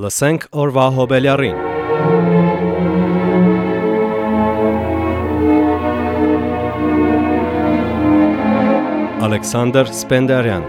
Լսենք օրվա հոբելյարին։ Ալեքսանդր Սպենդարյան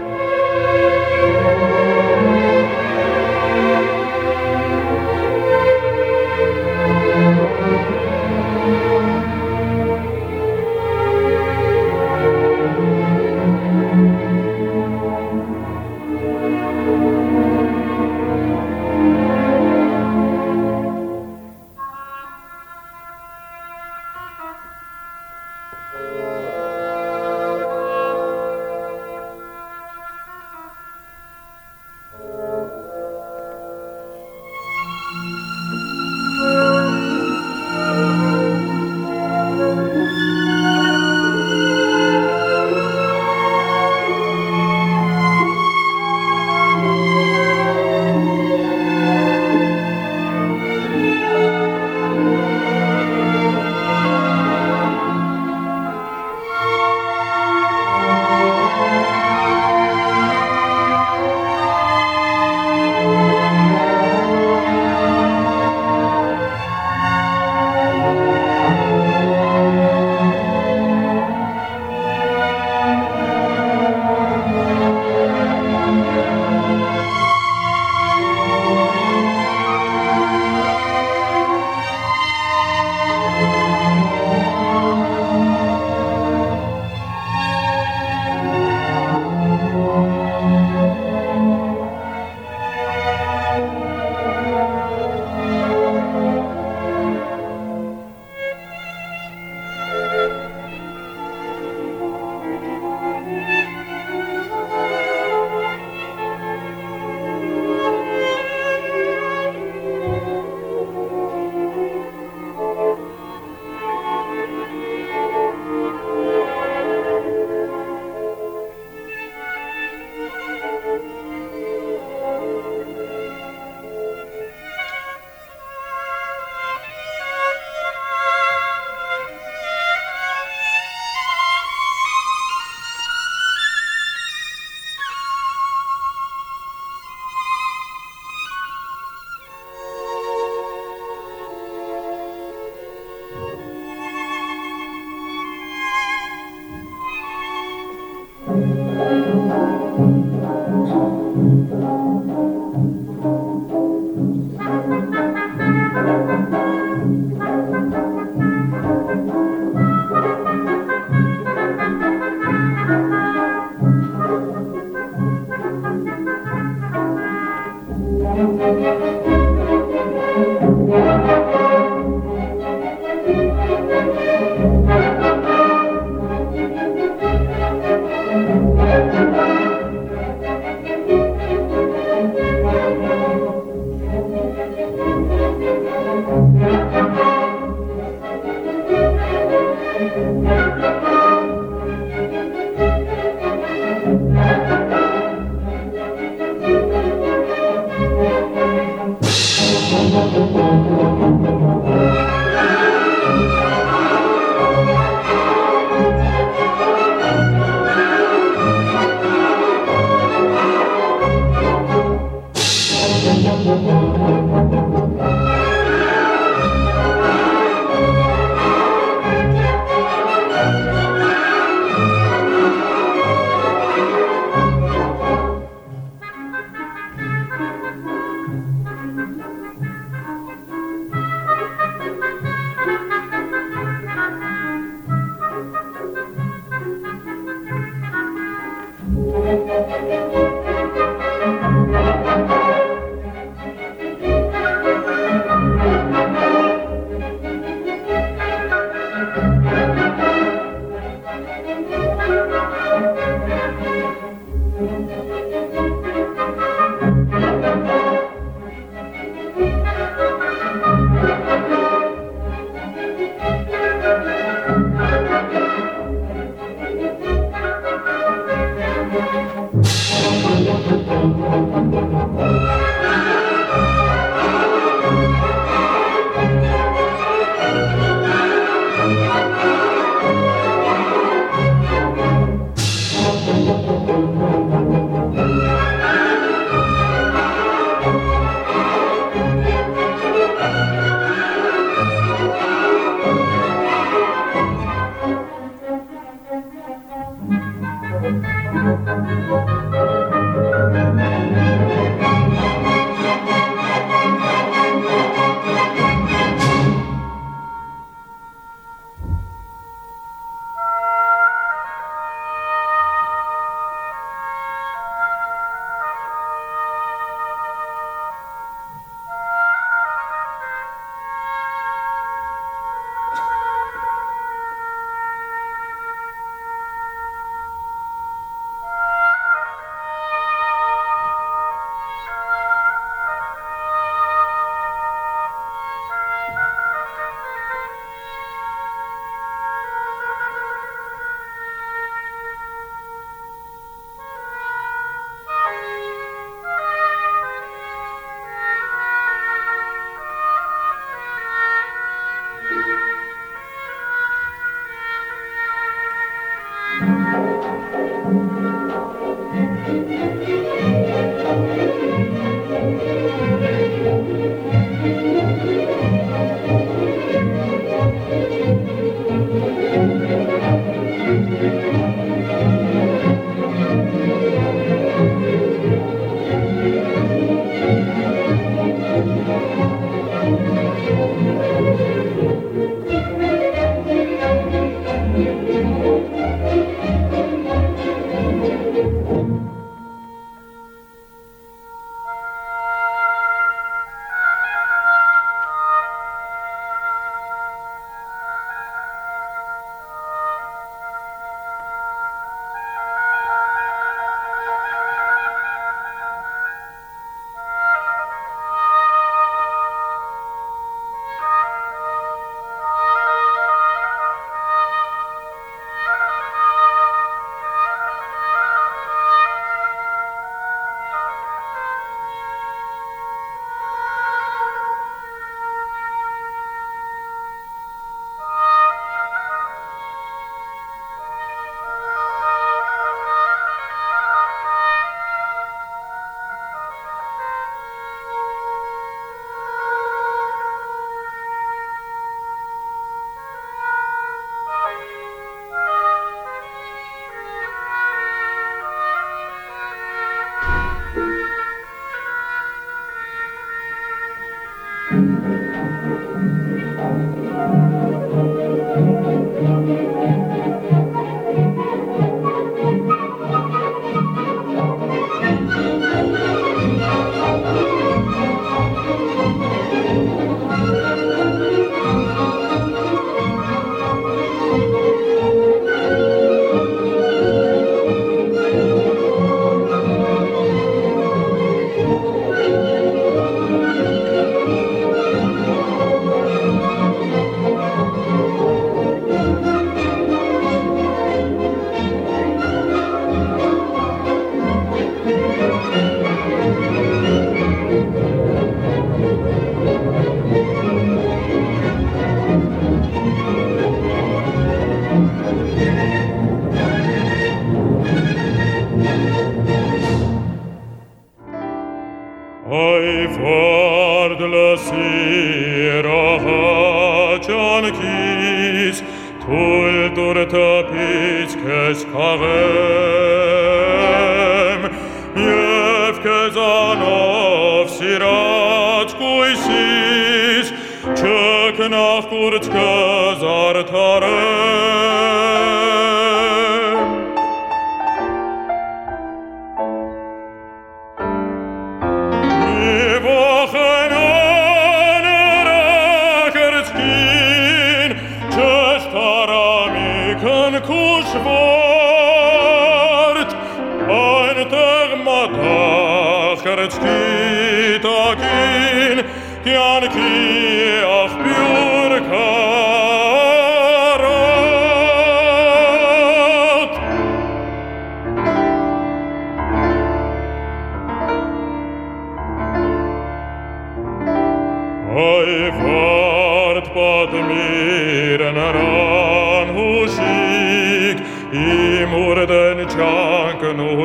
Zartharar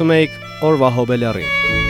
լսում էիք Օրվա հոբելերին։